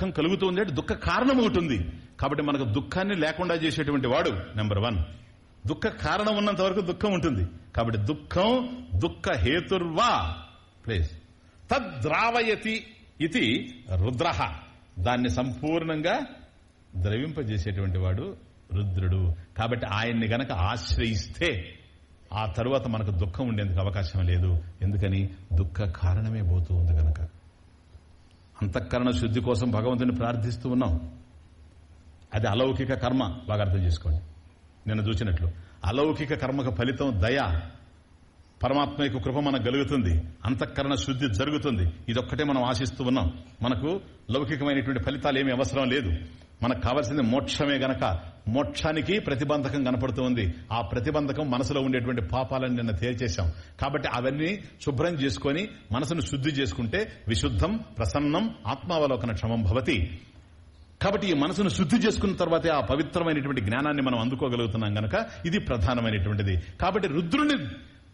దుఃఖం కలుగుతుంది అంటే దుఃఖ కారణం ఒకటి ఉంది. కాబట్టి మనకు దుఃఖాన్ని లేకుండా చేసేటువంటి వాడు నెంబర్ వన్. దుఃఖ కారణం ఉన్నంత వరకు దుఃఖం ఉంటుంది. కాబట్టి దుఃఖం దుఃఖ హేతుర్వా ప్లేస్ తద్రావయతి ఇది రుద్ర. దాన్ని సంపూర్ణంగా ద్రవింపజేసేటువంటి వాడు రుద్రుడు. కాబట్టి ఆయన్ని గనక ఆశ్రయిస్తే ఆ తరువాత మనకు దుఃఖం ఉండేందుకు అవకాశం లేదు. ఎందుకని? దుఃఖ కారణమే పోతూ ఉంది గనక. అంతఃకరణ శుద్ధి కోసం భగవంతుని ప్రార్థిస్తూ ఉన్నాం. అది అలౌకిక కర్మ బాగా అర్థం చేసుకోండి. నిన్న చూసినట్లు అలౌకిక కర్మకు ఫలితం దయ. పరమాత్మ యొక్క కృప మనకు కలుగుతుంది. అంతఃకరణ శుద్ధి జరుగుతుంది. ఇదొక్కటే మనం ఆశిస్తూ ఉన్నాం. మనకు లౌకికమైనటువంటి ఫలితాలు ఏమీ అవసరం లేదు. మనకు కావాల్సింది మోక్షమే గనక. మోక్షానికి ప్రతిబంధకం కనపడుతూ ఉంది ఆ ప్రతిబంధకం మనసులో ఉండేటువంటి పాపాలను నిన్న తేల్చేశాం. కాబట్టి అవన్నీ శుభ్రం చేసుకొని మనసును శుద్ధి చేసుకుంటే విశుద్ధం ప్రసన్నం ఆత్మావలోకన క్షమం భవతి. కాబట్టి ఈ మనసును శుద్ధి చేసుకున్న తర్వాతే ఆ పవిత్రమైనటువంటి జ్ఞానాన్ని మనం అందుకోగలుగుతున్నాం గనక ఇది ప్రధానమైనటువంటిది. కాబట్టి రుద్రుని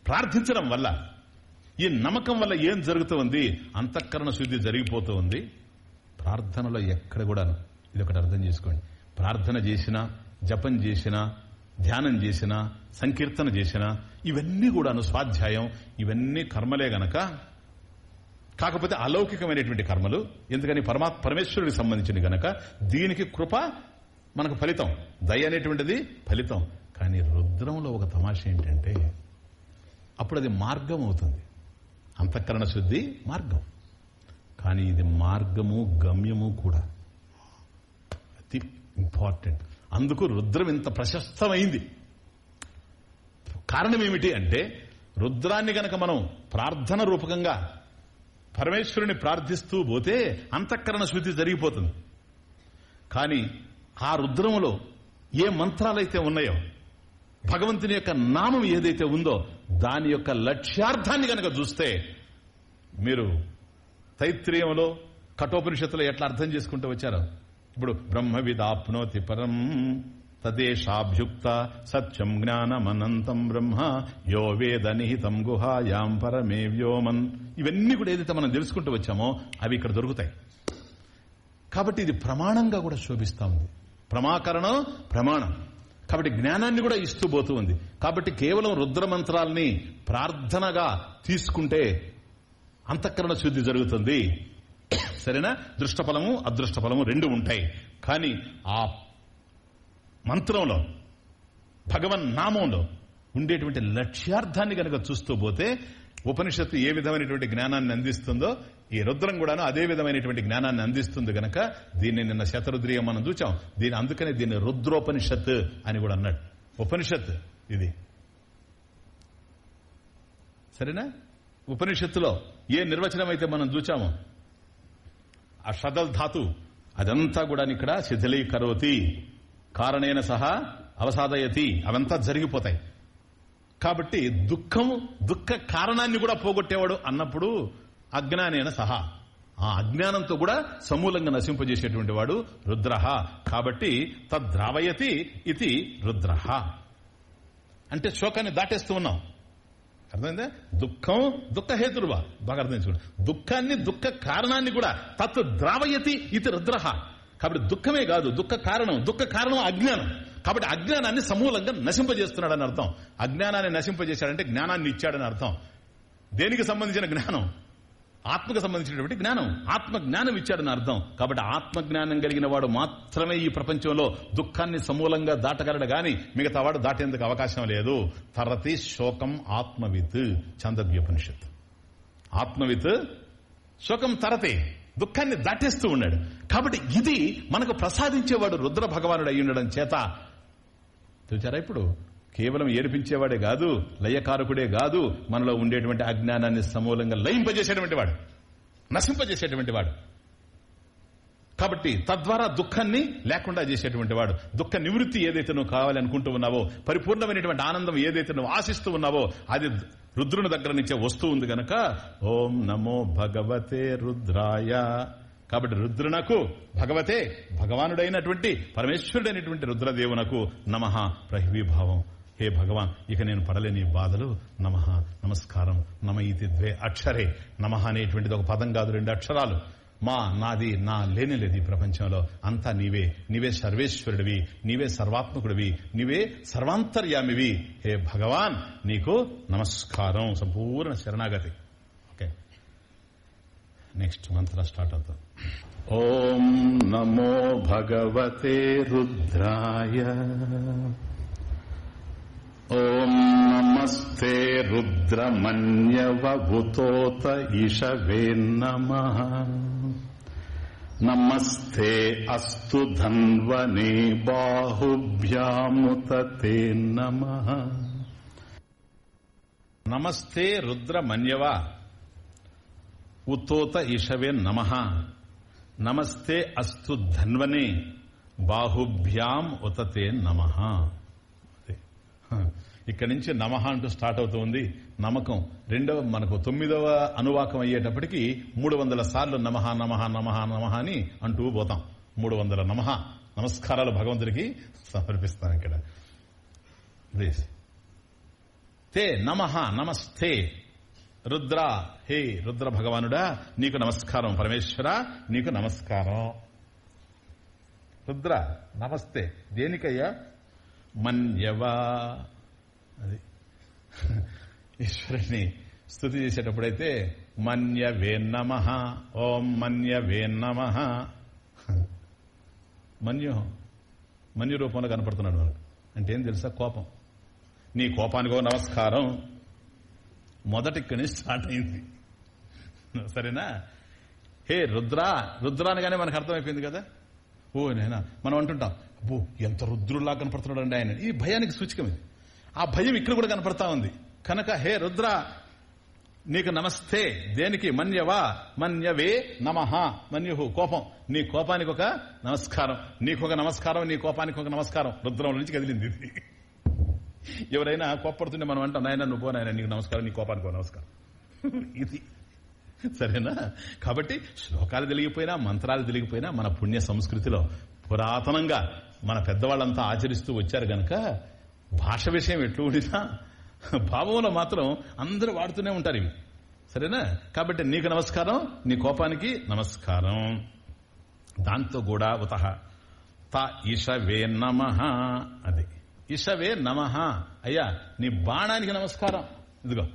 ప్రార్థించడం వల్ల ఈ నమ్మకం వల్ల ఏం జరుగుతుంది? అంతఃకరణ శుద్ధి జరిగిపోతూ ఉంది ప్రార్థనలో ఎక్కడ కూడా ఇది ఒకటి అర్థం చేసుకోండి. ప్రార్థన చేసినా జపం చేసినా ధ్యానం చేసినా సంకీర్తన చేసినా ఇవన్నీ కూడాను స్వాధ్యాయం. ఇవన్నీ కర్మలే గనక. కాకపోతే అలౌకికమైనటువంటి కర్మలు. ఎందుకని పరమా పరమేశ్వరుడికి సంబంధించింది గనక దీనికి కృప మనకు ఫలితం. దయ అనేటువంటిది ఫలితం. కానీ రుద్రంలో ఒక తమాష ఏంటంటే అప్పుడు అది మార్గం అవుతుంది. అంతఃకరణ శుద్ధి మార్గం. కానీ ఇది మార్గము గమ్యము కూడా. అతి ఇంపార్టెంట్. అందుకు రుద్రం ఇంత ప్రశస్తమైంది. కారణం ఏమిటి అంటే రుద్రాన్ని గనక మనం ప్రార్థన రూపకంగా పరమేశ్వరుని ప్రార్థిస్తూ పోతే అంతఃకరణ శుద్ధి జరిగిపోతుంది. కానీ ఆ రుద్రములో ఏ మంత్రాలైతే ఉన్నాయో భగవంతుని యొక్క నామం ఏదైతే ఉందో దాని యొక్క లక్ష్యార్థాన్ని గనక చూస్తే మీరు తైత్రీయంలో కఠోపనిషత్తులో ఎట్లా అర్థం చేసుకుంటూ వచ్చారో? ఇప్పుడు బ్రహ్మ విదాప్నోతి పరం. తదేషాభ్యుక్త సత్యం జ్ఞానమనంతం బ్రహ్మ. యో వేద నిహితం గుహాయాం పరమే వ్యోమన్. ఇవన్నీ కూడా ఏదైతే మనం తెలుసుకుంటూ వచ్చామో అవి ఇక్కడ దొరుకుతాయి. కాబట్టి ఇది ప్రమాణంగా కూడా శోభిస్తా ఉంది. ప్రమాకరణం ప్రమాణం. కాబట్టి జ్ఞానాన్ని కూడా ఇస్తూ పోతూ ఉంది. కాబట్టి కేవలం రుద్రమంత్రాల్ని ప్రార్థనగా తీసుకుంటే అంతఃకరణ శుద్ధి జరుగుతుంది. సరేనా? దృష్టఫలము అదృష్ట ఫలము రెండు ఉంటాయి. కానీ ఆ మంత్రంలో భగవన్ నామంలో ఉండేటువంటి లక్ష్యార్థాన్ని గనక చూస్తూ పోతే ఉపనిషత్తు ఏ విధమైనటువంటి జ్ఞానాన్ని అందిస్తుందో ఈ రుద్రం కూడాను అదే విధమైనటువంటి జ్ఞానాన్ని అందిస్తుంది గనక దీన్ని నిన్న శతరుద్రియం మనం చూచాం. దీని అందుకనే దీన్ని రుద్రోపనిషత్ అని కూడా అన్నాడు. ఉపనిషత్ ఇది. సరేనా? ఉపనిషత్తులో ఏ నిర్వచనం అయితే మనం చూచామో ఆ షదల్ ధాతు అదంతా కూడా ఇక్కడ శిథిలీకరోతి కారణేన సహా అవసాదయతి అవంతా జరిగిపోతాయి. కాబట్టి దుఃఖం దుఃఖ కారణాన్ని కూడా పోగొట్టేవాడు అన్నప్పుడు అజ్ఞానేన సహా. ఆ అజ్ఞానంతో కూడా సమూలంగా నశింపజేసేటువంటి వాడు రుద్రహ. కాబట్టి తద్రావయతి ఇది రుద్రహ. అంటే శోకాన్ని దాటేస్తూ ఉన్నాం. అర్థమైందా? దుఃఖం దుఃఖ హేతురువా. బాగా అర్థం చేసుకోండి దుఃఖాన్ని దుఃఖ కారణాన్ని కూడా తత్ ద్రావయతి ఇది రుద్రహ కాబట్టి దుఃఖమే కాదు దుఃఖ కారణం దుఃఖ కారణం అజ్ఞానం. కాబట్టి అజ్ఞానాన్ని సమూలంగా నశింపజేస్తున్నాడని అర్థం. అజ్ఞానాన్ని నశింపజేశాడంటే జ్ఞానాన్ని ఇచ్చాడని అర్థం. దేనికి సంబంధించిన జ్ఞానం? ఆత్మకు సంబంధించినటువంటి జ్ఞానం. ఆత్మ జ్ఞానం ఇచ్చాడని అర్థం. కాబట్టి ఆత్మ జ్ఞానం కలిగిన వాడు మాత్రమే ఈ ప్రపంచంలో దుఃఖాన్ని సమూలంగా దాటగలడు గాని మిగతా వాడు దాటేందుకు అవకాశం లేదు. తరతి శోకం ఆత్మవిత్. చంద్రద్యోపనిషత్ ఆత్మవిత్ శోకం తరతే. దుఃఖాన్ని దాటేస్తూ ఉన్నాడు. కాబట్టి ఇది మనకు ప్రసాదించేవాడు రుద్ర భగవానుడు అయి ఉండడం చేత. చూచారా ఇప్పుడు? కేవలం ఏడిపించేవాడే కాదు లయకారకుడే కాదు మనలో ఉండేటువంటి అజ్ఞానాన్ని సమూలంగా లయింపజేసేటువంటి వాడు నశింపజేసేటువంటి వాడు. కాబట్టి తద్వారా దుఃఖాన్ని లేకుండా చేసేటువంటి వాడు. దుఃఖ నివృత్తి ఏదైతే నువ్వు కావాలనుకుంటూ ఉన్నావో పరిపూర్ణమైనటువంటి ఆనందం ఏదైతే నువ్వు ఆశిస్తూ ఉన్నావో అది రుద్రుని దగ్గర నుంచే వస్తూ ఉంది గనక ఓం నమో భగవతే రుద్రాయ. కాబట్టి రుద్రునకు భగవతే భగవానుడైనటువంటి పరమేశ్వరుడైనటువంటి రుద్రదేవునకు నమ ప్రహివీభావం. హే భగవాన్ ఇక నేను పడలేని బాధలు నమ నమస్కారం నమ ఇది ద్వే అక్షరే నమ అనేటువంటిది ఒక పదం కాదు రెండు అక్షరాలు. మా నాది నా లేని లేదు ఈ ప్రపంచంలో అంతా నీవే నీవే సర్వేశ్వరుడివి నీవే సర్వాత్మకుడివి నీవే సర్వాంతర్యామివి. హే భగవాన్ నీకు నమస్కారం సంపూర్ణ శరణాగతి. ఓకే. నెక్స్ట్ మంత్ర స్టార్ట్ అవుతాం. ఓం నమో భగవతే రుద్రాయ. ఓం నమస్తే రుద్రమన్యవభుతోత ఇషవే నమ. నమస్తే అస్తు ధన్వనే బాహుభ్యాముత తే నమ. నమస్తే రుద్రమన్యవ ఉత్తోత ఇషవే నమ. నమస్తే అస్తు ధన్వనే బాహుభ్యాం ఉతతే నమ. ఇక్కడి నుంచి నమః అంటూ స్టార్ట్ అవుతుంది. నమ్మకం రెండవ మనకు తొమ్మిదవ అనువాకం అయ్యేటప్పటికి మూడు వందల సార్లు నమహ నమహ నమహ నమహ అని అంటూ పోతాం. మూడు వందల నమః. నమస్కారాలు భగవంతుడికి సమర్పిస్తాం ఇక్కడ. తే నమహ నమస్తే. రుద్ర హే రుద్ర భగవానుడా నీకు నమస్కారం పరమేశ్వర నీకు నమస్కారం. రుద్ర నమస్తే. దేనికయ్యా? మన్యవా అది. ఈశ్వరుని స్థుతి చేసేటప్పుడైతే మన్యవే నమ. ఓం మన్యవే నమ. మన్యు మన్యు రూపంలో కనపడుతున్నాడు మనకు. అంటే ఏం తెలుసా? కోపం. నీ కోపానికో నమస్కారం మొదటి ఇక్కడి నుంచి స్టార్ట్ అయింది. సరేనా? హే రుద్ర రుద్ర అనగానే మనకు అర్థమైపోయింది కదా? ఓ నేనా? మనం అంటుంటాం అబ్బో ఎంత రుద్రులా కనపడుతున్నాడు అండి ఆయన. ఈ భయానికి సూచికం ఇది. ఆ భయం ఇక్కడ కూడా కనపడతా ఉంది. కనుక హే రుద్ర నీకు నమస్తే. దేనికి? మన్యవా? మన్యవే నమః. మన్యుహు కోపం. నీ కోపానికి ఒక నమస్కారం. నీకు ఒక నమస్కారం నీ కోపానికి ఒక నమస్కారం. రుద్రం నుంచి కదిలింది ఇది. ఎవరైనా కోపడుతుంటే మనం అంటాం నాయన నువ్వు నాయన నీకు నమస్కారం నీ కోపానికి ఒక నమస్కారం. ఇది. సరేనా? కాబట్టి శ్లోకాలు తెలిగిపోయినా మంత్రాలు తెలిగిపోయినా మన పుణ్య సంస్కృతిలో పురాతనంగా మన పెద్దవాళ్ళంతా ఆచరిస్తూ వచ్చారు గనక భాష విషయం ఎట్లు ఉండినా భావంలో మాత్రం అందరూ వాడుతూనే ఉంటారు ఇవి. సరేనా? కాబట్టి నీకు నమస్కారం నీ కోపానికి నమస్కారం. దాంతో కూడా ఉత త ఇషవే నమ అది. ఇషవే నమ. అయ్యా నీ బాణానికి నమస్కారం. ఇదిగో.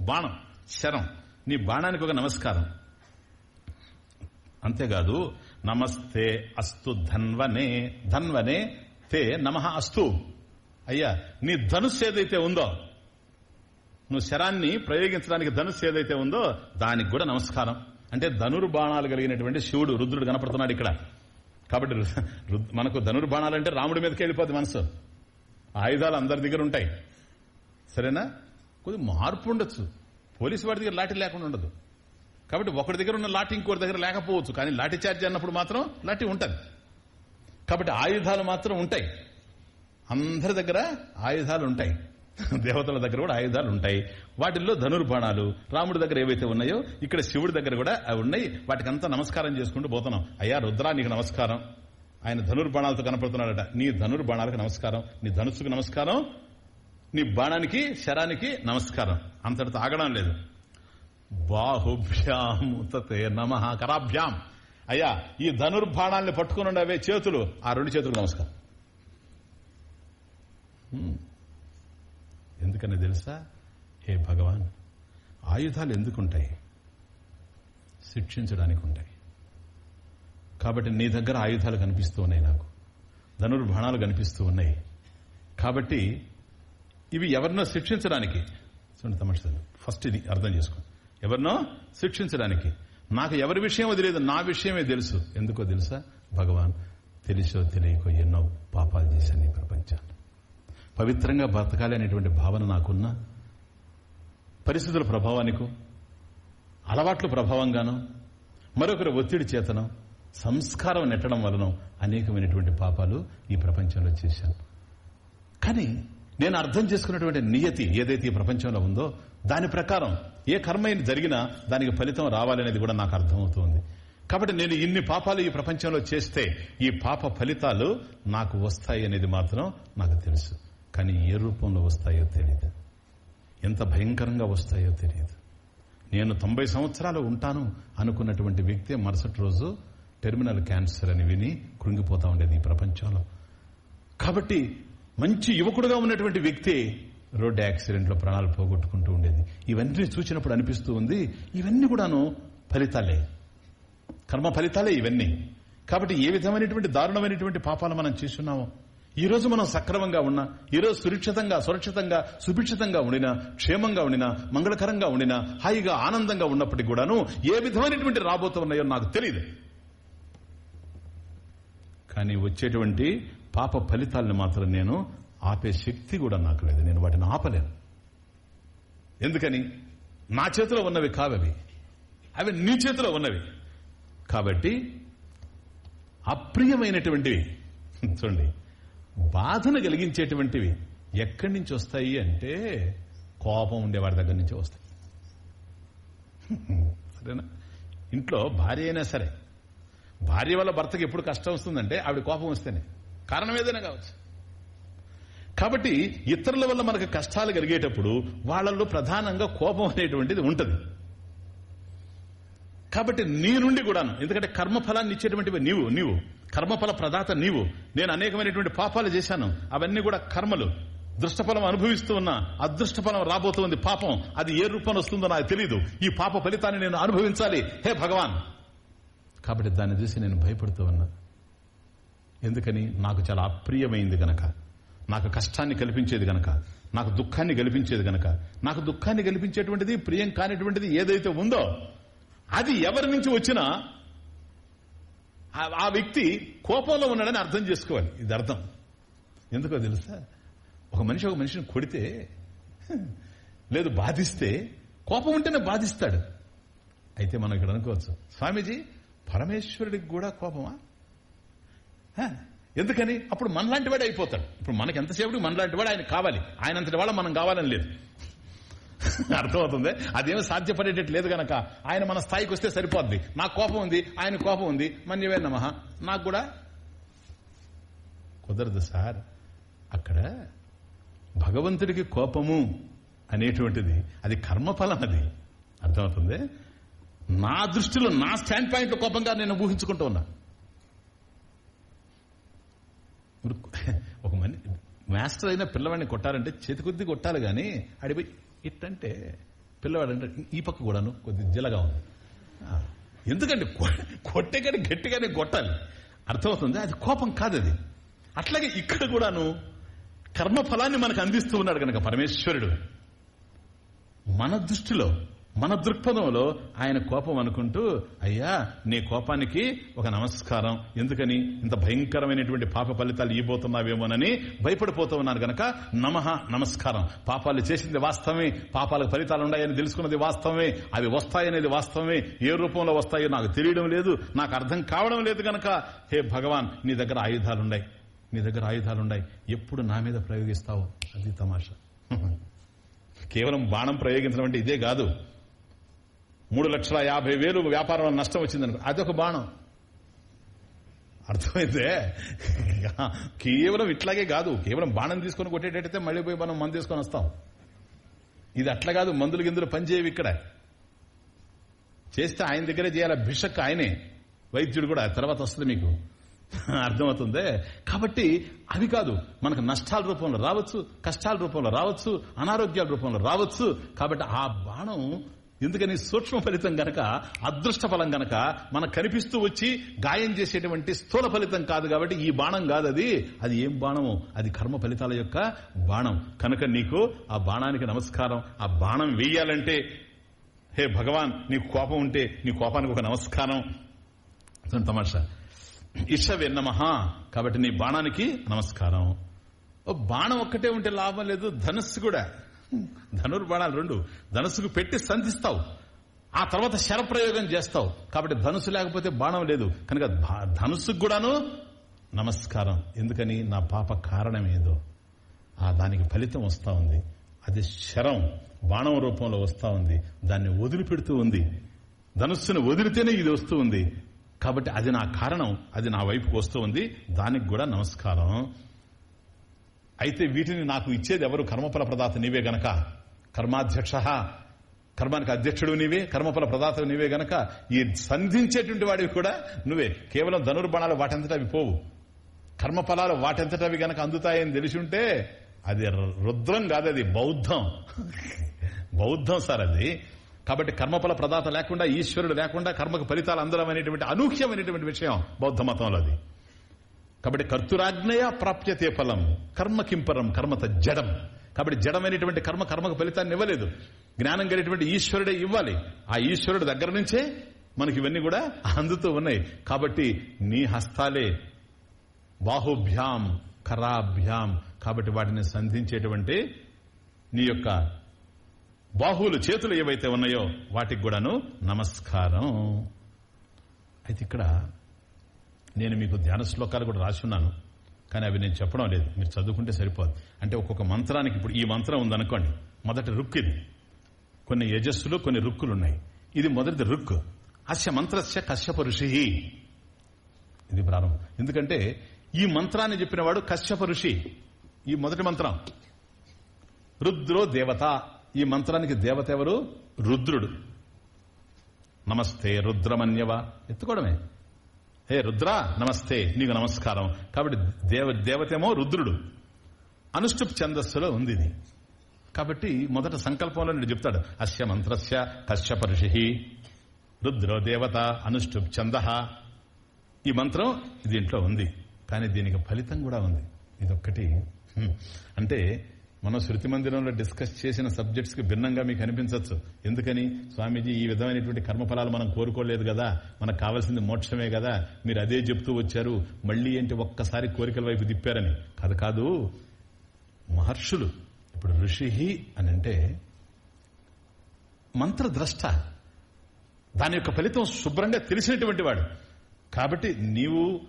బాణం శరం. నీ బాణానికి ఒక నమస్కారం. అంతేకాదు నమస్తే అస్తు ధన్వనే ధన్వనే తే నమ అస్తు. అయ్యా నీ ధనుస్సు ఏదైతే ఉందో నువ్వు శరాన్ని ప్రయోగించడానికి ధనుస్సు ఏదైతే ఉందో దానికి కూడా నమస్కారం. అంటే ధనుర్బాణాలు కలిగినటువంటి శివుడు రుద్రుడు కనపడుతున్నాడు ఇక్కడ. కాబట్టి మనకు ధనుర్బాణాలు అంటే రాముడి మీదకి వెళ్ళిపోద్ది మనసు. ఆయుధాలు అందరి దగ్గర ఉంటాయి. సరేనా? కొద్ది మార్పు ఉండొచ్చు. పోలీసు వాడి దగ్గర లాఠీ లేకుండా ఉండదు. కాబట్టి ఒకటి దగ్గర ఉన్న లాఠీ ఇంకోటి దగ్గర లేకపోవచ్చు కానీ లాఠీ చార్జ్ అన్నప్పుడు మాత్రం లాఠీ ఉంటుంది. కాబట్టి ఆయుధాలు మాత్రం ఉంటాయి. అందరి దగ్గర ఆయుధాలు ఉంటాయి. దేవతల దగ్గర కూడా ఆయుధాలు ఉంటాయి. వాటిల్లో ధనుర్బాణాలు రాముడి దగ్గర ఏవైతే ఉన్నాయో ఇక్కడ శివుడి దగ్గర కూడా అవి ఉన్నాయి. వాటికంతా నమస్కారం చేసుకుంటూ పోతున్నాం. అయ్యా రుద్రా నీకు నమస్కారం. ఆయన ధనుర్బాణాలతో కనపడుతున్నాడట. నీ ధనుర్బాణాలకు నమస్కారం. నీ ధనుస్సుకు నమస్కారం. నీ బాణానికి శరానికి నమస్కారం. అంతటితో ఆగడం లేదు. బాహుభ్యాం నమ కరాభ్యాం. అయ్యా ఈ ధనుర్బాణాల్ని పట్టుకుని ఉండవే చేతులు ఆ రెండు చేతులు నమస్కారం. ఎందుకని తెలుసా? హే భగవాన్ ఆయుధాలు ఎందుకుంటాయి? శిక్షించడానికి ఉంటాయి. కాబట్టి నీ దగ్గర ఆయుధాలు కనిపిస్తూ ఉన్నాయి నాకు. ధనుర్బాణాలు కనిపిస్తూ ఉన్నాయి. కాబట్టి ఇవి ఎవరినో శిక్షించడానికి. చూడండి తమాషాలు. ఫస్ట్ ఇది అర్థం చేసుకోండి. ఎవరినో శిక్షించడానికి. నాకు ఎవరి విషయం తెలియదు నా విషయమే తెలుసు. ఎందుకో తెలుసా? భగవాన్ తెలుసో తెలియకో ఎన్నో పాపాలు చేశాను ఈ ప్రపంచాన్ని. పవిత్రంగా బ్రతకాలి అనేటువంటి భావన నాకున్న పరిస్థితుల ప్రభావానికి అలవాట్ల ప్రభావంగానో మరొకరి ఒత్తిడి చేతనం సంస్కారం నెట్టడం వలన అనేకమైనటువంటి పాపాలు ఈ ప్రపంచంలో చేశాను. కానీ నేను అర్థం చేసుకున్నటువంటి నియతి ఏదైతే ఈ ప్రపంచంలో ఉందో దాని ప్రకారం ఏ కర్మ జరిగినా దానికి ఫలితం రావాలనేది కూడా నాకు అర్థమవుతుంది. కాబట్టి నేను ఇన్ని పాపాలు ఈ ప్రపంచంలో చేస్తే ఈ పాప ఫలితాలు నాకు వస్తాయి అనేది మాత్రం నాకు తెలుసు. కానీ ఏ రూపంలో వస్తాయో తెలియదు ఎంత భయంకరంగా వస్తాయో తెలియదు నేను తొంభై సంవత్సరాలు ఉంటాను అనుకున్నటువంటి వ్యక్తి మరుసటి రోజు టెర్మినల్ క్యాన్సర్ అని విని కృంగిపోతా ఉండేది ఈ ప్రపంచంలో. కాబట్టి మంచి యువకుడుగా ఉన్నటువంటి వ్యక్తి రోడ్డు యాక్సిడెంట్లో ప్రాణాలు పోగొట్టుకుంటూ ఉండేది. ఇవన్నీ చూసినప్పుడు అనిపిస్తూ ఉంది ఇవన్నీ కూడాను ఫలితాలే. కర్మ ఫలితాలే ఇవన్నీ. కాబట్టి ఏ విధమైనటువంటి దారుణమైనటువంటి పాపాలు మనం చేస్తున్నామో ఈ రోజు మనం సక్రమంగా ఉన్నా ఈ రోజు సురక్షితంగా సురక్షితంగా సుభిక్షితంగా ఉండినా క్షేమంగా ఉండినా మంగళకరంగా ఉండినా హాయిగా ఆనందంగా ఉన్నప్పటికీ కూడాను ఏ విధమైనటువంటి రాబోతున్నాయో నాకు తెలియదు కానీ వచ్చేటువంటి పాప ఫలితాలను మాత్రం నేను ఆపే శక్తి కూడా నాకు లేదు. నేను వాటిని ఆపలేను. ఎందుకని? నా చేతిలో ఉన్నవి కావవి. అవి నీ చేతిలో ఉన్నవి. కాబట్టి అప్రియమైనటువంటివి చూడండి బాధను కలిగించేటువంటివి ఎక్కడి నుంచి వస్తాయి అంటే కోపం ఉండేవాడి దగ్గర నుంచి వస్తాయి. సరేనా? ఇంట్లో భార్య అయినా సరే భార్య వల్ల భర్తకి ఎప్పుడు కష్టం వస్తుందంటే ఆవిడ కోపం వస్తేనే. కారణం ఏదైనా కావచ్చు. కాబట్టి ఇతరుల వల్ల మనకు కష్టాలు కలిగేటప్పుడు వాళ్ళల్లో ప్రధానంగా కోపం అనేటువంటిది ఉంటుంది. కాబట్టి నీ నుండి కూడాను ఎందుకంటే కర్మఫలాన్ని ఇచ్చేటువంటివి నీవు నీవు. కర్మఫల ప్రదాత నీవు. నేను అనేకమైనటువంటి పాపాలు చేశాను. అవన్నీ కూడా కర్మలు. దృష్టఫలం అనుభవిస్తూ ఉన్నా అదృష్టఫలం రాబోతుంది పాపం. అది ఏ రూపంలో వస్తుందో నాకు తెలియదు ఈ పాప ఫలితాన్ని నేను అనుభవించాలి. హే భగవాన్! కాబట్టి దాన్ని చూసి నేను భయపడుతూ ఉన్నా. ఎందుకని? నాకు చాలా అప్రియమైంది గనక. నాకు కష్టాన్ని కల్పించేది గనక. నాకు దుఃఖాన్ని కల్పించేది గనక. నాకు దుఃఖాన్ని కల్పించేటువంటిది ప్రియం కానిటువంటిది ఏదైతే ఉందో అది ఎవరి నుంచి వచ్చినా ఆ- వ్యక్తి కోపంలో ఉన్నాడని అర్థం చేసుకోవాలి. ఇది అర్థం. ఎందుకో తెలుసా? ఒక మనిషి ఒక మనిషిని కొడితే లేదు బాధిస్తే కోపం ఉంటేనే బాధిస్తాడు. అయితే మనం ఇక్కడ అనుకోవచ్చు. స్వామీజీ పరమేశ్వరుడికి కూడా కోపమా? ఎందుకని? అప్పుడు మనలాంటి వాడు అయిపోతాడు. ఇప్పుడు మనకి ఎంతసేపటికి మనలాంటి వాడు ఆయన కావాలి. ఆయనంతటి వాళ్ళ మనం కావాలని లేదు. అర్థమవుతుంది? అదేమో సాధ్యపడేటట్టు లేదు గనక. ఆయన మన స్థాయికి వస్తే సరిపోద్ది. నాకు కోపం ఉంది ఆయన కోపం ఉంది. మన్యవే నమః. నాకు కూడా కుదరదు సార్. అక్కడ భగవంతుడికి కోపము అనేటువంటిది. అది కర్మఫలం అది. అర్థమవుతుంది? నా దృష్టిలో నా స్టాండ్ పాయింట్ కోపంగా నేను ఊహించుకుంటూ ఉన్నా. ఇప్పుడు ఒక మని మాస్టర్ అయిన పిల్లవాడిని కొట్టాలంటే చేతి కొద్ది కొట్టాలి కానీ అడిపోయి ఇట్టంటే పిల్లవాడు అంటే ఈ పక్క కూడాను కొద్ది జిలగా ఉంది. ఎందుకంటే కొట్టే కానీ గట్టిగానే కొట్టాలి. అర్థమవుతుంది? అది కోపం కాదు అది. అట్లాగే ఇక్కడ కూడాను కర్మఫలాన్ని మనకు అందిస్తూ ఉన్నాడు కనుక పరమేశ్వరుడు. మన దృష్టిలో మన దృక్పథంలో ఆయన కోపం అనుకుంటూ అయ్యా నీ కోపానికి ఒక నమస్కారం. ఎందుకని? ఇంత భయంకరమైనటువంటి పాప ఫలితాలు ఇవ్వబోతున్నావేమోనని భయపడిపోతూ ఉన్నాను గనక నమః నమస్కారం. పాపాలు చేసింది వాస్తవమే. పాపాలకు ఫలితాలు ఉన్నాయని తెలుసుకున్నది వాస్తవమే. అవి వస్తాయనేది వాస్తవమే. ఏ రూపంలో వస్తాయో నాకు తెలియడం లేదు. నాకు అర్థం కావడం లేదు గనక హే భగవాన్ నీ దగ్గర ఆయుధాలున్నాయి. నీ దగ్గర ఆయుధాలున్నాయి. ఎప్పుడు నా మీద ప్రయోగిస్తావు? అది తమాషా. కేవలం బాణం ప్రయోగించడం అంటే ఇదే కాదు. మూడు లక్షల యాభై వేలు వ్యాపారంలో నష్టం వచ్చిందనుకో అదొక బాణం. అర్థమైతే కేవలం ఇట్లాగే కాదు. కేవలం బాణం తీసుకొని కొట్టేటట్టయితే మళ్ళీ పోయి మనం మందు తీసుకొని వస్తాం. ఇది అట్లా కాదు మందులు గిందులు పనిచేయవి ఇక్కడ. చేస్తే ఆయన దగ్గరే చేయాలి? బిషక్ ఆయనే. వైద్యుడు కూడా తర్వాత వస్తుంది మీకు. అర్థమవుతుంది? కాబట్టి అవి కాదు మనకు నష్టాల రూపంలో రావచ్చు కష్టాల రూపంలో రావచ్చు అనారోగ్యాల రూపంలో రావచ్చు. కాబట్టి ఆ బాణం ఎందుకని సూక్ష్మ ఫలితం గనక అదృష్ట ఫలం గనక మనకు కనిపిస్తూ వచ్చి గాయం చేసేటువంటి స్థూల ఫలితం కాదు కాబట్టి ఈ బాణం కాదు అది. అది ఏం బాణము? అది కర్మ ఫలితాల యొక్క బాణం. కనుక నీకు ఆ బాణానికి నమస్కారం ఆ బాణం వేయాలంటే హే భగవాన్ నీకు కోపం ఉంటే నీ కోపానికి ఒక నమస్కారం. చూడండి తమాషా. ఇషవే నమ. కాబట్టి నీ బాణానికి నమస్కారం. ఓ బాణం ఒక్కటే ఉంటే లాభం లేదు ధనస్సు కూడా. ధనుర్బాణాలు రెండు. ధనుసుకు పెట్టి సంధిస్తావు. ఆ తర్వాత శరప్రయోగం చేస్తావు. కాబట్టి ధనుసు లేకపోతే బాణం లేదు. కనుక ధనుసుకు ధనుస్సుకు కూడాను నమస్కారం. ఎందుకని? నా పాప కారణం ఏదో. ఆ దానికి ఫలితం వస్తూ ఉంది. అది శరం బాణం రూపంలో వస్తూ ఉంది. దాన్ని వదిలిపెడుతూ ఉంది. ధనుస్సును వదిలితేనే ఇది వస్తూ ఉంది. కాబట్టి అది నా కారణం. అది నా వైపుకు వస్తూ ఉంది. దానికి కూడా నమస్కారం. అయితే వీటిని నాకు ఇచ్చేది ఎవరు? కర్మఫల ప్రదాత నీవే గనక. కర్మాధ్యక్ష. కర్మానికి అధ్యక్షుడు నీవే కర్మఫల ప్రదాత నీవే గనక. ఈ సంధించేటువంటి వాడివి కూడా నువ్వే. కేవలం ధనుర్బాణాలు వాటంతటా అవి పోవు. కర్మఫలాలు వాటంతటా అవి గనక అందుతాయని తెలిసి ఉంటే అది రుద్రం కాదు అది బౌద్ధం. బౌద్ధం సార్ అది. కాబట్టి కర్మఫల ప్రదాత లేకుండా ఈశ్వరుడు లేకుండా కర్మకు ఫలితాలు అందడం అనేటువంటి అనూహ్యమైనటువంటి విషయం బౌద్ధ మతంలో అది. కాబట్టి కర్తురాజ్ఞయ ప్రాప్యతే ఫలం కర్మ కింపరం కర్మత జడం. కాబట్టి జడమైనటువంటి కర్మ కర్మకు ఫలితాన్ని ఇవ్వలేదు. జ్ఞానం కలిగినటువంటి ఈశ్వరుడే ఇవ్వాలి. ఆ ఈశ్వరుడు దగ్గర నుంచే మనకి ఇవన్నీ కూడా అందుతూ ఉన్నాయి. కాబట్టి నీ హస్తాలే బాహుభ్యాం కరాభ్యాం. కాబట్టి వాటిని సంధించేటువంటి నీ యొక్క బాహువులు చేతులు ఏవైతే ఉన్నాయో వాటికి కూడాను నమస్కారం. అయితే ఇక్కడ నేను మీకు ధ్యాన శ్లోకాలు కూడా రాసున్నాను కానీ అవి నేను చెప్పడం లేదు. మీరు చదువుకుంటే సరిపోదు. అంటే ఒక్కొక్క మంత్రానికి ఇప్పుడు ఈ మంత్రం ఉందనుకోండి. మొదటి రుక్ ఇది. కొన్ని యజస్సులు కొన్ని రుక్కులు ఉన్నాయి. ఇది మొదటిది రుక్ అస్య మంత్రస్య కశ్యప ఋషి. ఇది ప్రారంభం. ఎందుకంటే ఈ మంత్రాన్ని చెప్పినవాడు కశ్యప ఋషి. ఈ మొదటి మంత్రం. రుద్రో దేవత. ఈ మంత్రానికి దేవత ఎవరు? రుద్రుడు. నమస్తే రుద్రమన్యవ ఎత్తుకోవడమే. హే రుద్ర నమస్తే నీకు నమస్కారం. కాబట్టి దేవ దేవతేమో రుద్రుడు. అనుష్ఠుప్ ఛందస్సులో ఉంది ఇది కాబట్టి మొదట సంకల్పంలో నేను చెప్తాడు. అస్య మంత్రస్య కశ్య పరుషి. రుద్రో దేవత అనుష్ఠుప్ ఛంద. ఈ మంత్రం దీంట్లో ఉంది. కానీ దీనికి ఫలితం కూడా ఉంది. ఇదొక్కటి. అంటే మనం శృతి మందిరంలో డిస్కస్ చేసిన సబ్జెక్ట్స్కి భిన్నంగా మీకు అనిపించవచ్చు. ఎందుకని? స్వామీజీ ఈ విధమైనటువంటి కర్మఫలాలు మనం కోరుకోలేదు కదా. మనకు కావాల్సింది మోక్షమే కదా. మీరు అదే చెప్తూ వచ్చారు. మళ్ళీ ఏంటి ఒక్కసారి కోరికల వైపు తిప్పారని. కాదు కాదు మహర్షులు ఇప్పుడు ఋషి అని అంటే మంత్రద్రష్ట. దాని యొక్క ఫలితం శుభ్రంగా తెలిసినటువంటి వాడు. కాబట్టి నీవు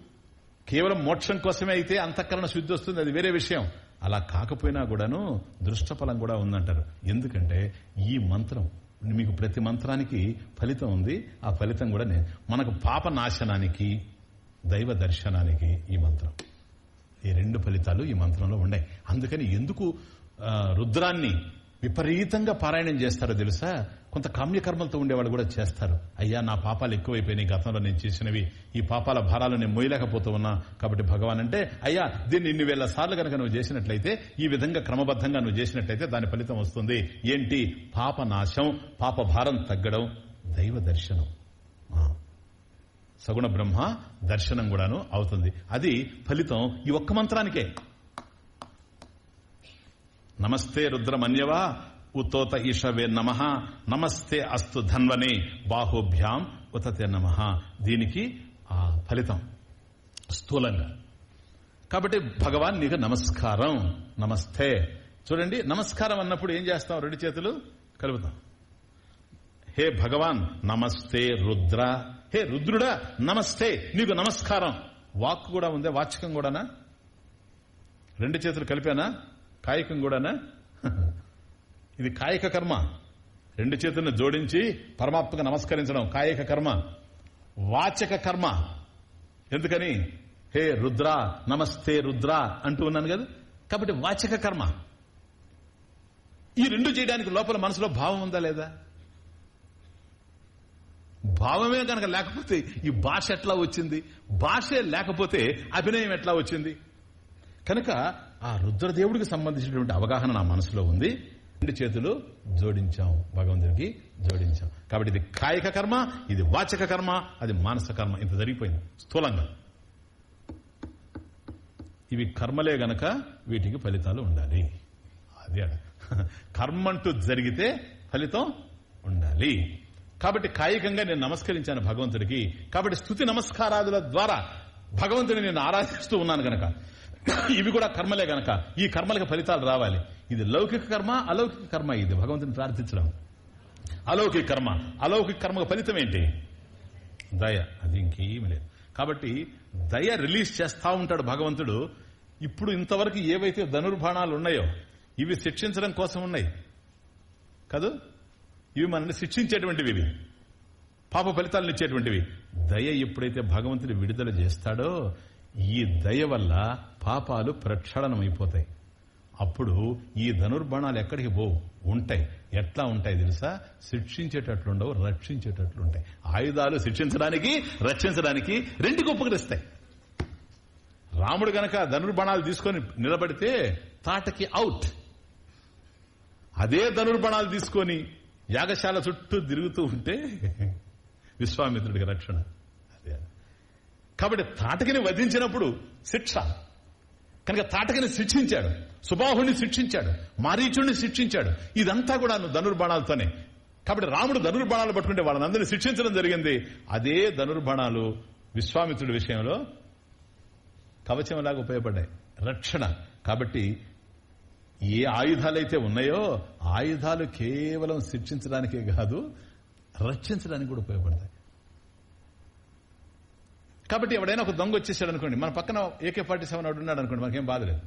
కేవలం మోక్షం కోసమే అయితే అంతఃకరణ శుద్ధి వస్తుంది. అది వేరే విషయం. అలా కాకపోయినా కూడాను దృష్టఫలం కూడా ఉందంటారు. ఎందుకంటే ఈ మంత్రం మీకు ప్రతి మంత్రానికి ఫలితం ఉంది. ఆ ఫలితం కూడా మనకు పాప నాశనానికి దైవ దర్శనానికి ఈ మంత్రం. ఈ రెండు ఫలితాలు ఈ మంత్రంలో ఉన్నాయి. అందుకని ఎందుకు రుద్రాన్ని విపరీతంగా పారాయణం చేస్తారో తెలుసా? కొంత కామ్యకర్మలతో ఉండేవాళ్ళు కూడా చేస్తారు. అయ్యా నా పాపాలు ఎక్కువైపోయినాయి. గతంలో నేను చేసినవి ఈ పాపాల భారాలు నేను మోయలేకపోతూ ఉన్నా. కాబట్టి భగవాన్ అంటే అయ్యా దీన్ని ఇన్ని వేల సార్లు కనుక నువ్వు చేసినట్లయితే ఈ విధంగా క్రమబద్ధంగా నువ్వు చేసినట్లయితే దాని ఫలితం వస్తుంది. ఏంటి? పాప నాశం పాప భారం తగ్గడం దైవ దర్శనం. సగుణ బ్రహ్మ దర్శనం కూడాను అవుతుంది. అది ఫలితం ఈ ఒక్క మంత్రానికే. నమస్తే రుద్రమన్యవా ఉతోత ఈషవే నమ. నమస్తే అస్తు ధన్వనే బాహుభ్యాం ఉతతే నమ. దీనికి ఆ ఫలితం స్థూలంగా. కాబట్టి భగవాన్ నీకు నమస్కారం. నమస్తే. చూడండి నమస్కారం అన్నప్పుడు ఏం చేస్తాం రెండు చేతులు? కలుపుతాం. హే భగవాన్ నమస్తే రుద్ర. హే రుద్రుడా నమస్తే. నీకు నమస్కారం. వాక్ కూడా ఉందే వాచకం కూడానా? రెండు చేతులు కలిపానా? కాయకం కూడానా? ఇది కాయక కర్మ. రెండు చేతులను జోడించి పరమాత్మకు నమస్కరించడం కాయక కర్మ. వాచక కర్మ. ఎందుకని? హే రుద్ర నమస్తే రుద్ర అంటూ ఉన్నాను కదా. కాబట్టి వాచక కర్మ. ఈ రెండు చేయడానికి లోపల మనసులో భావం ఉందా లేదా? భావమే కనుక లేకపోతే ఈ భాష ఎట్లా వచ్చింది? భాషే లేకపోతే అభినయం ఎట్లా వచ్చింది? కనుక ఆ రుద్రదేవుడికి సంబంధించినటువంటి అవగాహన నా మనసులో ఉంది. రెండు చేతులు జోడించాం భగవంతుడికి జోడించాం. కాబట్టి ఇది కాయిక కర్మ ఇది వాచక కర్మ అది మానస కర్మ. ఇంత జరిగిపోయింది. స్థూలంగా. ఇవి కర్మలే గనక వీటికి ఫలితాలు ఉండాలి. అది అడ. కర్మ అంటూ జరిగితే ఫలితం ఉండాలి. కాబట్టి కాయికంగా నేను నమస్కరించాను భగవంతుడికి. కాబట్టి స్థుతి నమస్కారాదుల ద్వారా భగవంతుని నేను ఆరాధిస్తూ ఉన్నాను గనక. ఇవి కూడా కర్మలే గనక. ఈ కర్మలకు ఫలితాలు రావాలి. ఇది లౌకిక కర్మ అలౌకిక కర్మ ఇది. భగవంతుని ప్రార్థించడం. అలౌకిక కర్మ. అలౌకిక కర్మకు ఫలితం ఏంటి? దయ. అది ఇంకేమీ లేదు. కాబట్టి దయ రిలీజ్ చేస్తా ఉంటాడు భగవంతుడు. ఇప్పుడు ఇంతవరకు ఏవైతే ధనుర్బాణాలు ఉన్నాయో ఇవి శిక్షించడం కోసం ఉన్నాయి. కాదు? ఇవి మనల్ని శిక్షించేటువంటివి ఇవి. పాప ఫలితాలను ఇచ్చేటువంటివి. దయ ఎప్పుడైతే భగవంతుడు విడుదల చేస్తాడో ఈ దయ వల్ల పాపాలు ప్రక్షాళనమైపోతాయి. అయిపోతాయి అప్పుడు ఈ ధనుర్బాణాలు ఎక్కడికి పోవు? ఉంటాయి. ఎట్లా ఉంటాయి తెలుసా? శిక్షించేటట్లుండవు రక్షించేటట్లుంటాయి. ఆయుధాలు శిక్షించడానికి రక్షించడానికి రెండుకి ఉపకరిస్తాయి రాముడు గనక ధనుర్బాణాలు తీసుకొని నిలబడితే తాటకి అవుట్ అదే ధనుర్బాణాలు తీసుకొని యాగశాల చుట్టూ తిరుగుతూ ఉంటే విశ్వామిత్రుడికి రక్షణ. అదే. కాబట్టి తాటకిని వధించినప్పుడు శిక్ష. కనుక తాటకిని శిక్షించాడు సుబాహుని శిక్షించాడు మారీచుడిని శిక్షించాడు. ఇదంతా కూడా ధనుర్బాణాలతోనే. కాబట్టి రాముడు ధనుర్బాణాలు పట్టుకుంటే వాళ్ళందరినీ శిక్షించడం జరిగింది. అదే ధనుర్బాణాలు విశ్వామిత్రుడి విషయంలో కవచంలాగా ఉపయోగపడ్డాయి. రక్షణ. కాబట్టి ఏ ఆయుధాలైతే ఉన్నాయో ఆయుధాలు కేవలం శిక్షించడానికే కాదు రక్షించడానికి కూడా ఉపయోగపడతాయి. కాబట్టి ఎవడైనా ఒక దొంగ వచ్చేసాడు అనుకోండి మన పక్కన ఏకే ఫార్టీ సెవెన్ ఉన్నాడు అనుకోండి మనకేం బాధలేదు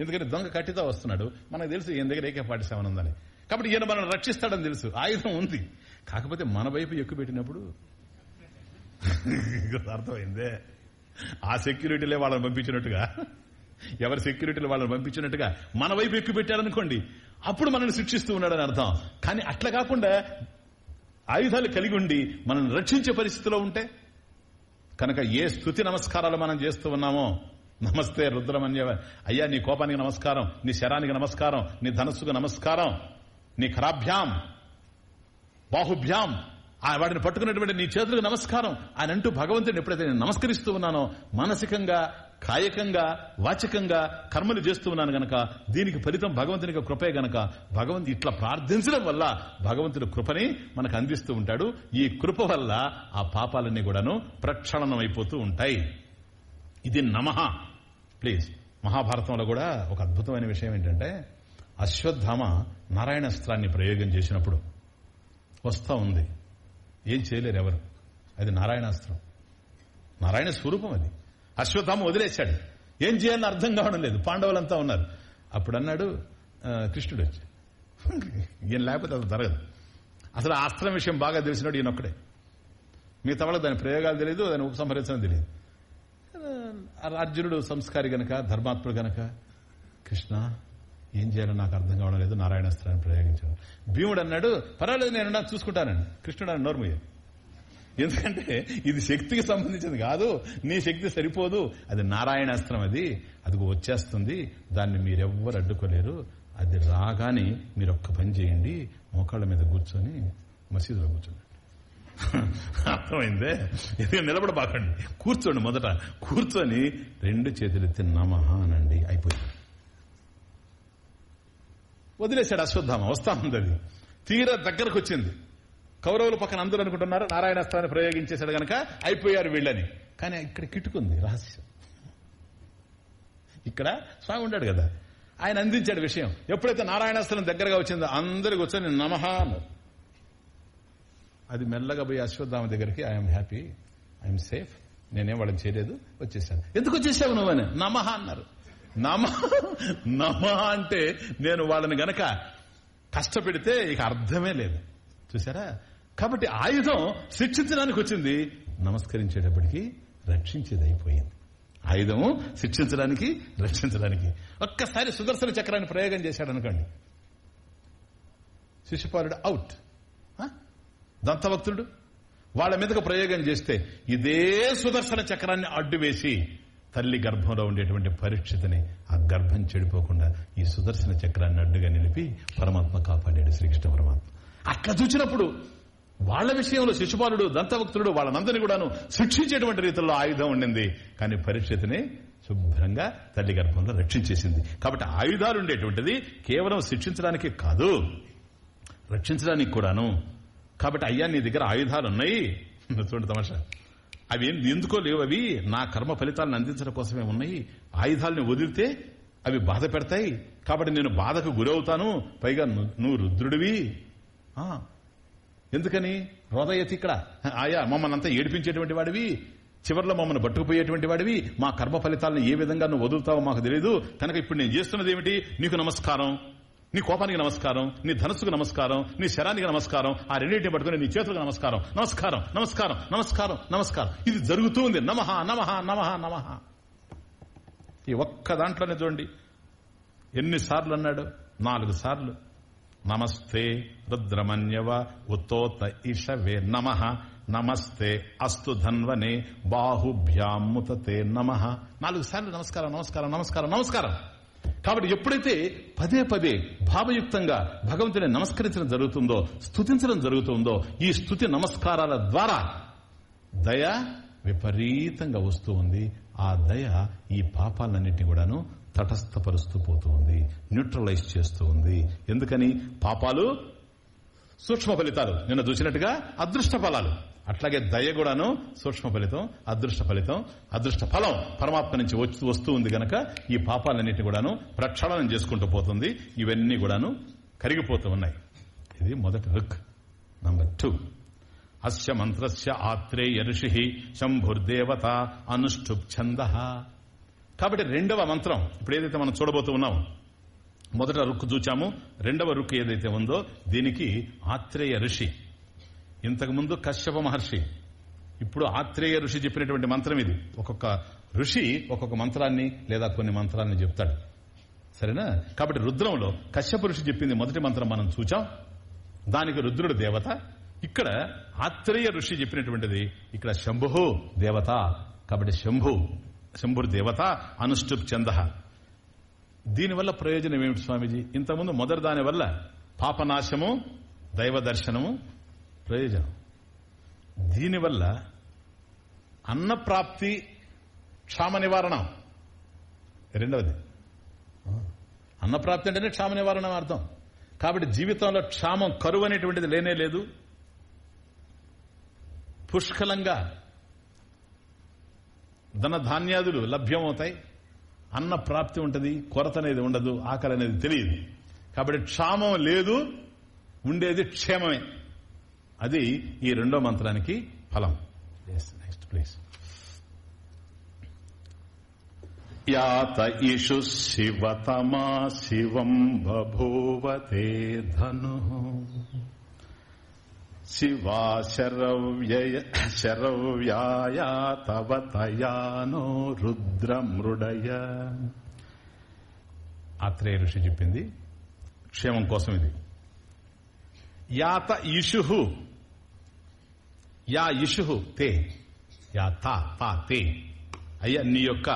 ఎందుకంటే దొంగ కట్టితో వస్తున్నాడు మనకు తెలుసు ఈయన దగ్గర ఏకే ఫార్టీ సెవెన్ ఉందని. కాబట్టి ఈయన మనం రక్షిస్తాడని తెలుసు ఆయుధం ఉంది. కాకపోతే మన వైపు ఎక్కువ పెట్టినప్పుడు అర్థమైందే. ఆ సెక్యూరిటీలే వాళ్ళని పంపించినట్టుగా ఎవరి సెక్యూరిటీలు వాళ్ళని పంపించినట్టుగా మన వైపు ఎక్కువ పెట్టారనుకోండి అప్పుడు మనల్ని శిక్షిస్తూ ఉన్నాడని అర్థం. కానీ అట్లా కాకుండా ఆయుధాలు కలిగి ఉండి మనల్ని రక్షించే పరిస్థితిలో ఉంటే కనుక ఏ స్థుతి నమస్కారాలు మనం చేస్తూ ఉన్నామో? నమస్తే రుద్రమన్య. అయ్యా నీ కోపానికి నమస్కారం నీ శరానికి నమస్కారం నీ ధనస్సుకు నమస్కారం నీ ఖరాభ్యాం బాహుభ్యాం ఆ వాటిని పట్టుకున్నటువంటి నీ చేతులకు నమస్కారం ఆయన అంటూ భగవంతుడిని ఎప్పుడైతే నేను నమస్కరిస్తూ ఉన్నానో మానసికంగా కాయకంగా వాచకంగా కర్మలు చేస్తూ ఉన్నాను గనక దీనికి ఫలితం భగవంతుని కృపే గనక. భగవంతు ఇట్లా ప్రార్థించడం వల్ల భగవంతుడు కృపని మనకు అందిస్తూ ఉంటాడు. ఈ కృప వల్ల ఆ పాపాలన్నీ కూడాను ప్రక్షళనం అయిపోతూ ఉంటాయి. ఇది నమః. ప్లీజ్ మహాభారతంలో కూడా ఒక అద్భుతమైన విషయం ఏంటంటే అశ్వత్థామ నారాయణస్త్రాన్ని ప్రయోగం చేసినప్పుడు వస్తా ఉంది. ఏం చేయలేరు ఎవరు? అది నారాయణాస్త్రం నారాయణ స్వరూపం అది. అశ్వత్థామ వదిలేశాడు. ఏం చేయాలని అర్థం కావడం లేదు. పాండవులంతా ఉన్నారు. అప్పుడు అన్నాడు కృష్ణుడు వచ్చి ఈయన లేకపోతే అది జరగదు. అసలు ఆస్త్రం అస్త్రం విషయం బాగా తెలిసినాడు ఈయన ఒక్కడే. మిగతా వాళ్ళకి దాని ప్రయోగాలు తెలియదు దాని ఉపసంహరించడం తెలియదు అర్జునుడు సంస్కారి గనక ధర్మాత్ముడు గనక కృష్ణ ఏం చేయాలో నాకు అర్థం కావడం లేదు. నారాయణాస్త్రాన్ని ప్రయోగించాను భీముడు అన్నాడు పర్వాలేదు నేను నాకు చూసుకుంటానండి కృష్ణుడు అని నోర్మయ్యాడు ఎందుకంటే ఇది శక్తికి సంబంధించింది కాదు. నీ శక్తి సరిపోదు. అది నారాయణాస్త్రం అది. అది వచ్చేస్తుంది. దాన్ని మీరెవ్వరు అడ్డుకోలేరు. అది రాగానే మీరు ఒక్క పని చేయండి. మోకాళ్ళ మీద కూర్చొని మసీదులో కూర్చోండి. అర్థమైందే? ఎందుకంటే నిలబడబాకండి. కూర్చోండి మొదట. కూర్చొని రెండు చేతులు ఎత్తి అనండి. అయిపోయింది. వదిలేశాడు అశ్వత్థామ. వస్తా ఉంది అది. తీరా దగ్గరకు వచ్చింది కౌరవుల పక్కన అందరూ అనుకుంటున్నారు నారాయణస్త్రాన్ని ప్రయోగించేశాడు గనక అయిపోయారు వీళ్ళని. కానీ ఇక్కడ కిటుకుంది రహస్యం. ఇక్కడ స్వామి ఉండాడు కదా. ఆయన అందించాడు విషయం. ఎప్పుడైతే నారాయణాస్త్రం దగ్గరగా వచ్చిందో అందరికి వచ్చి నమహ అన్నారు. అది మెల్లగా పోయి అశ్వత్థామ దగ్గరికి ఐఎమ్ హ్యాపీ ఐఎమ్ సేఫ్ నేనేం వాళ్ళని చేయలేదు వచ్చేసాను. ఎందుకు వచ్చేసావు నువ్వని నమహ అన్నారు. నమ నమ అంటే నేను వాళ్ళని గనక కష్టపెడితే ఇక అర్థమే లేదు. చూసారా? కాబట్టి ఆయుధం శిక్షించడానికి వచ్చింది. నమస్కరించేటప్పటికి రక్షించేది అయిపోయింది ఆయుధము శిక్షించడానికి రక్షించడానికి. ఒక్కసారి సుదర్శన చక్రాన్ని ప్రయోగం చేశాడు అనుకోండి. శిశుపాలుడు అవుట్. ఆ? దంతభక్తుడు. వాళ్ళ మీదకు ప్రయోగం చేస్తే ఇదే సుదర్శన చక్రాన్ని అడ్డు వేసి తల్లి గర్భంలో ఉండేటువంటి పరీక్షితని ఆ గర్భం చెడిపోకుండా ఈ సుదర్శన చక్రాన్ని అడ్డుగా నిలిపి పరమాత్మ కాపాడాడు శ్రీకృష్ణ పరమాత్మ. అట్లా చూసినప్పుడు వాళ్ళ విషయంలో శిశుపాలుడు దంతభక్తుడు వాళ్ళనందరినీ కూడాను శిక్షించేటువంటి రీతిలో ఆయుధం ఉండింది. కానీ పరిస్థితిని శుభ్రంగా తల్లి గర్భంలో రక్షించేసింది. కాబట్టి ఆయుధాలు ఉండేటువంటిది కేవలం శిక్షించడానికి కాదు. రక్షించడానికి కూడాను. కాబట్టి అయ్యా నీ దగ్గర ఆయుధాలు ఉన్నాయి చూడండి తమాషా. అవి ఏం- ఎందుకో లేవు అవి. నా కర్మ ఫలితాలను అందించడం కోసమే ఉన్నాయి. ఆయుధాలని వదిలితే అవి బాధ పెడతాయి. కాబట్టి నేను బాధకు గురవుతాను. పైగా ను- నువ్వు రుద్రుడివి. ఎందుకని? హృదయతి ఇక్కడ ఆయా మమ్మల్ని అంతా ఏడిపించేటువంటి వాడివి చివరిలో మమ్మల్ని పట్టుకుపోయేటువంటి వాడివి మా కర్మ ఫలితాలను ఏ విధంగా నువ్వు వదులుతావో మాకు తెలియదు కనుక ఇప్పుడు నేను చేస్తున్నది ఏమిటి? నీకు నమస్కారం. నీ కోపానికి నమస్కారం నీ ధనస్సుకు నమస్కారం నీ శరానికి నమస్కారం ఆ రెండింటిని పట్టుకుని నీ చేతులకు నమస్కారం. నమస్కారం నమస్కారం నమస్కారం నమస్కారం. ఇది జరుగుతూ ఉంది. నమహ నమహ నమహ నమః. ఈ ఒక్క దాంట్లోనే చూడండి. ఎన్నిసార్లు అన్నాడు? నాలుగు సార్లు. నమస్తే రుద్రమన్యవ ఉత్తోత ఇషవే నమ. నమస్తే అస్తు ధన్వనే బాహుభ్యాముతే నమ. నాలుగు సార్లు నమస్కారం నమస్కారం నమస్కారం నమస్కారం. కాబట్టి ఎప్పుడైతే పదే పదే భావయుక్తంగా భగవంతుని నమస్కరించడం జరుగుతుందో స్థుతించడం జరుగుతుందో ఈ స్థుతి నమస్కారాల ద్వారా దయ విపరీతంగా వస్తూ ఉంది. ఆ దయ ఈ పాపాలన్నింటినీ కూడాను తటస్థపరుస్తూ పోతూ ఉంది న్యూట్రలైజ్ చేస్తూ ఉంది ఎందుకని? పాపాలు సూక్ష్మ ఫలితాలు. నిన్న చూసినట్టుగా అదృష్ట ఫలాలు. అట్లాగే దయ కూడాను సూక్ష్మ ఫలితం అదృష్ట ఫలితం అదృష్ట ఫలం పరమాత్మ నుంచి వచ్చి వస్తూ ఉంది గనక ఈ పాపాలన్నింటినీ కూడాను ప్రక్షాళనం చేసుకుంటూ పోతుంది. ఇవన్నీ కూడాను కరిగిపోతూ ఉన్నాయి. ఇది మొదటి రుక్ నంబర్ టూ. అస్య మంత్రస్య ఆత్రేయ ఋషి శంభుర్దేవత అనుష్ఠుప్ ఛంద కాబట్టి రెండవ మంత్రం ఇప్పుడు ఏదైతే మనం చూడబోతూ ఉన్నాం మొదట రుక్కు చూచాము. రెండవ రుక్కు ఏదైతే ఉందో దీనికి ఆత్రేయ ఋషి. ఇంతకుముందు కశ్యప మహర్షి. ఇప్పుడు ఆత్రేయ ఋషి చెప్పినటువంటి మంత్రం ఇది. ఒక్కొక్క ఋషి ఒక్కొక్క మంత్రాన్ని లేదా కొన్ని మంత్రాన్ని చెప్తాడు. సరేనా? కాబట్టి రుద్రంలో కశ్యప ఋషి చెప్పింది మొదటి మంత్రం మనం చూచాం. దానికి రుద్రుడు దేవత. ఇక్కడ ఆత్రేయ ఋషి చెప్పినటువంటిది ఇక్కడ శంభు దేవత. కాబట్టి శంభు. శంభుర్ దేవత అనుష్ఠుప్ చంద. దీనివల్ల ప్రయోజనం ఏమిటి స్వామీజీ? ఇంతకుముందు మొదటి దాని వల్ల పాపనాశము దైవ దర్శనము ప్రయోజనం. దీనివల్ల అన్నప్రాప్తి క్షామ నివారణం. రెండవది అన్నప్రాప్తి అంటేనే క్షామ నివారణ అర్థం. కాబట్టి జీవితంలో క్షామం కరువు అనేటువంటిది లేనే లేదు. పుష్కలంగా ధన ధాన్యాదులు లభ్యమవుతాయి. అన్న ప్రాప్తి ఉంటుంది కొరత అనేది ఉండదు ఆకలి అనేది తెలియదు. కాబట్టి క్షామం లేదు ఉండేది క్షేమమే. అది ఈ రెండో మంత్రానికి ఫలం. నెక్స్ట్ ప్లీజ్ యాత ఇషు శివతమా శివం బభూవతే ధను. శివా శరవ్యయ శరవ్యాయ తవ తయానో రుద్రమృడయ ఆత్రేయ ఋషి చెప్పింది క్షేమం కోసం ఇది. యాత ఇషు యా ఇషు తే యా తా తా తే. అయ్యా నీ యొక్క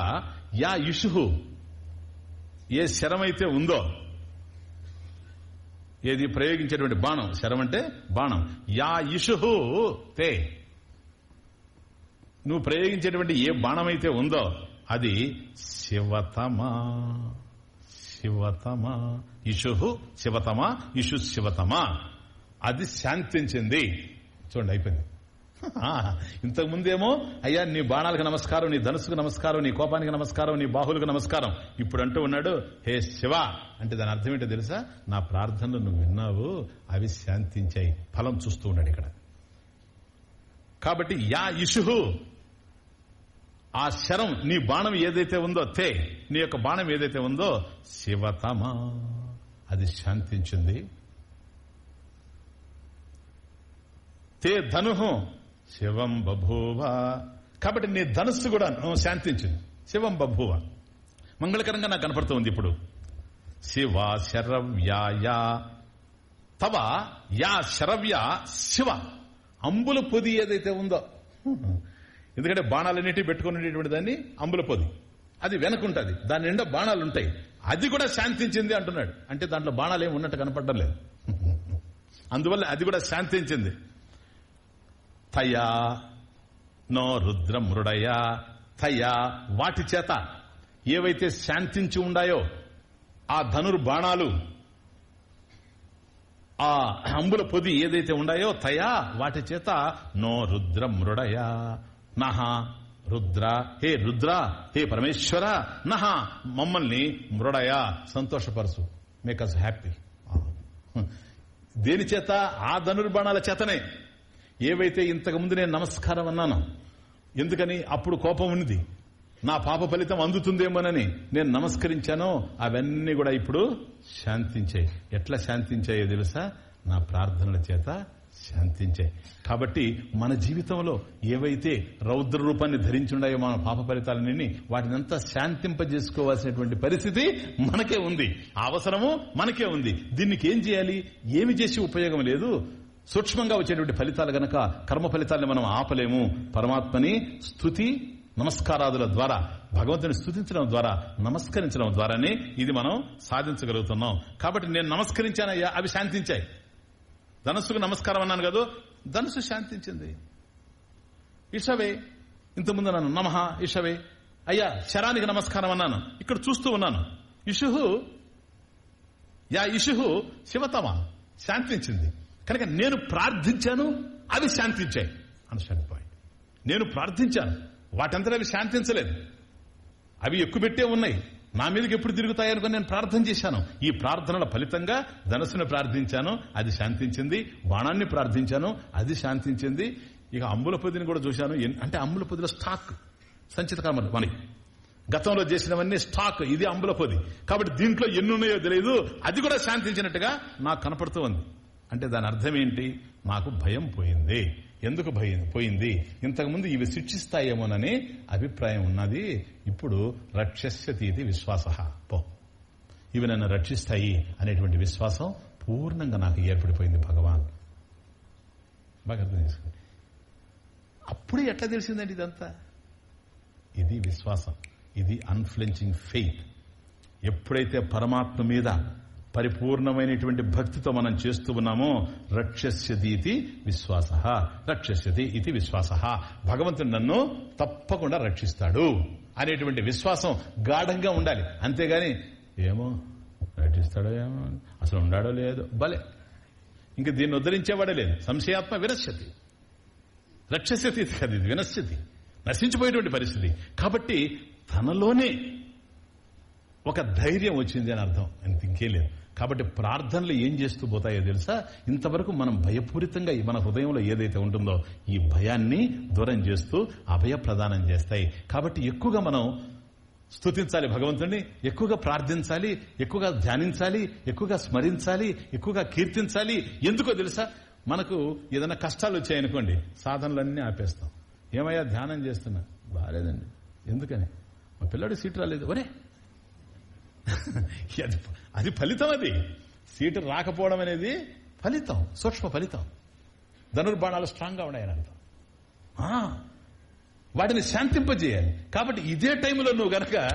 యా ఇషు ఏ శరమైతే ఉందో ఏది ప్రయోగించేటువంటి బాణం? శరం అంటే బాణం. యా ఇషుహు తే. నువ్వు ప్రయోగించేటువంటి ఏ బాణమైతే ఉందో అది శివతమా. శివతమా. ఇషుహు శివతమా ఇషు శివతమా. అది శాంతించింది. చూడండి అయిపోయింది. ఇంతకుముందేమో అయ్యా నీ బాణాలకు నమస్కారం నీ ధనుసుకు నమస్కారం నీ కోపానికి నమస్కారం నీ బాహులకు నమస్కారం. ఇప్పుడు అంటూ ఉన్నాడు హే శివ! అంటే దాని అర్థం ఏంటో తెలుసా? నా ప్రార్థనలు నువ్వు విన్నావు అవి శాంతించాయి. ఫలం చూస్తూ ఉన్నాడు ఇక్కడ. కాబట్టి యా ఇషు ఆ శరం నీ బాణం ఏదైతే ఉందో తే నీ యొక్క బాణం ఏదైతే ఉందో శివతమా. అది శాంతించింది. తే ధనుహం శివం బభూవ. కాబట్టి నీ ధనస్సు కూడా శాంతించింది శివం బభూవ. మంగళకరంగా నాకు కనపడుతూ ఉంది ఇప్పుడు. శివ శరవ్యాయ. తవ యా శరవ్య శివ. అంబుల పొది ఏదైతే ఉందో. ఎందుకంటే బాణాలన్నిటి పెట్టుకునేటువంటి దాన్ని అంబుల పొది. అది వెనకుంటుంది. దాని నిండా బాణాలు ఉంటాయి అది కూడా శాంతించింది అంటున్నాడు. అంటే దాంట్లో బాణాలు ఏమి ఉన్నట్టు కనపడడం లేదు. అందువల్ల అది కూడా శాంతించింది. తయా నో రుద్ర మృడయ తయా వాటి చేత ఏవైతే శాంతించి ఉండాయో ఆ ధనుర్బాణాలు ఆ అంబుల పొది ఏదైతే ఉండాయో తయా వాటి చేత నో రుద్ర మృడయ నహ రుద్ర హే రుద్ర హే పరమేశ్వర నహ మమ్మల్ని మృడయ సంతోషపరచు. మేక్ అస్ హ్యాపీ దేని చేత? ఆ ధనుర్బాణాల చేతనే. ఏవైతే ఇంతకు ముందు నేను నమస్కారం అన్నాను ఎందుకని అప్పుడు కోపం ఉన్నది? నా పాప ఫలితం అందుతుందేమోనని నేను నమస్కరించానో అవన్నీ కూడా ఇప్పుడు శాంతించాయి. ఎట్లా శాంతించాయో తెలుసా? నా ప్రార్థనల చేత శాంతించాయి. కాబట్టి మన జీవితంలో ఏవైతే రౌద్ర రూపాన్ని ధరించున్నాయో మన పాప ఫలితాలన్నీ వాటినంతా శాంతింపజేసుకోవాల్సినటువంటి పరిస్థితి మనకే ఉంది. అవసరము మనకే ఉంది. దీనికి ఏం చేయాలి? ఏమి చేసి ఉపయోగం లేదు? సూక్ష్మంగా వచ్చేటువంటి ఫలితాలు గనక కర్మ ఫలితాలను మనం ఆపలేము. పరమాత్మని స్థుతి నమస్కారాదుల ద్వారా భగవంతుని స్థుతించడం ద్వారా నమస్కరించడం ద్వారానే ఇది మనం సాధించగలుగుతున్నాం. కాబట్టి నేను నమస్కరించానయ్యా అవి శాంతించాయి. ధనస్సుకు నమస్కారం అన్నాను కదా ధనుసు శాంతించింది. ఇషవే ఇంతకుముందు నన్ను నమః ఇషవే అయ్యా శరానికి నమస్కారం అన్నాను ఇక్కడ చూస్తూ ఉన్నాను. ఇషుహు యా ఇషుహు శివతమ శాంతించింది. కనుక నేను ప్రార్థించాను అవి శాంతించాయి. అండర్స్టాండింగ్ పాయింట్ నేను ప్రార్థించాను వాటంతా అవి శాంతించలేదు. అవి ఎక్కుపెట్టే ఉన్నాయి. నా మీదకి ఎప్పుడు తిరుగుతాయనుకుని నేను ప్రార్థన చేశాను. ఈ ప్రార్థనల ఫలితంగా ధనస్సును ప్రార్థించాను అది శాంతించింది. బాణాన్ని ప్రార్థించాను అది శాంతించింది. ఇక అంబుల పొదిని కూడా చూశాను. అంటే అంబుల పొదిలో స్టాక్ సంచిత కర్మలు మనకి గతంలో చేసినవన్నీ స్టాక్ ఇది అంబుల పొది. కాబట్టి దీంట్లో ఎన్ని ఉన్నాయో తెలియదు అది కూడా శాంతించినట్టుగా నాకు కనపడుతూ ఉంది. అంటే దాని అర్థం ఏంటి? మాకు భయం పోయింది. ఎందుకు భయం పోయింది? ఇంతకుముందు ఇవి శిక్షిస్తాయేమోనని అభిప్రాయం ఉన్నది. ఇప్పుడు రక్షస్యతీతి విశ్వాస. పో. ఇవి నన్ను రక్షిస్తాయి అనేటువంటి విశ్వాసం పూర్ణంగా నాకు ఏర్పడిపోయింది భగవాన్. బాగా అర్థం చేసుకోండి. అప్పుడే ఎట్లా తెలిసిందండి ఇదంతా? ఇది విశ్వాసం. ఇది అన్ఫ్లెంచింగ్ ఫెయిత్ ఎప్పుడైతే పరమాత్మ మీద పరిపూర్ణమైనటువంటి భక్తితో మనం చేస్తూ ఉన్నామో రక్షస్యతీతి విశ్వాస రక్షస్యతి ఇది విశ్వాస. భగవంతుడు నన్ను తప్పకుండా రక్షిస్తాడు అనేటువంటి విశ్వాసం గాఢంగా ఉండాలి. అంతేగాని ఏమో రక్షిస్తాడో ఏమో అసలు ఉండాడో లేదో భలే. ఇంక దీన్ని ఉద్ధరించేవాడే లేదు. సంశయాత్మ వినశ్యతి. రక్షస్యతి కాదు ఇది వినశ్యతి. నశించిపోయేటువంటి పరిస్థితి. కాబట్టి తనలోనే ఒక ధైర్యం వచ్చింది అని అర్థం. అంత ఇంకేం లేదు. కాబట్టి ప్రార్థనలు ఏం చేస్తూ పోతాయో తెలుసా? ఇంతవరకు మనం భయపూరితంగా మన హృదయంలో ఏదైతే ఉంటుందో ఈ భయాన్ని దూరం చేస్తూ అభయ ప్రదానం చేస్తాయి. కాబట్టి ఎక్కువగా మనం స్తుతించాలి భగవంతుడిని ఎక్కువగా ప్రార్థించాలి ఎక్కువగా ధ్యానించాలి ఎక్కువగా స్మరించాలి ఎక్కువగా కీర్తించాలి. ఎందుకో తెలుసా? మనకు ఏదైనా కష్టాలు వచ్చాయనుకోండి సాధనలన్నీ ఆపేస్తాం. ఏమయ్యా ధ్యానం చేస్తున్నా? బాగాలేదండి. ఎందుకని? మా పిల్లాడు సీట్ రాలేదు. ఒరే అది అది ఫలితం అది. సీటు రాకపోవడం అనేది ఫలితం సూక్ష్మ ఫలితం. ధనుర్బాణాలు స్ట్రాంగ్గా ఉన్నాయని అర్థం ఆ, వాటిని శాంతింపజేయాలి. కాబట్టి ఇదే టైంలో నువ్వు గనక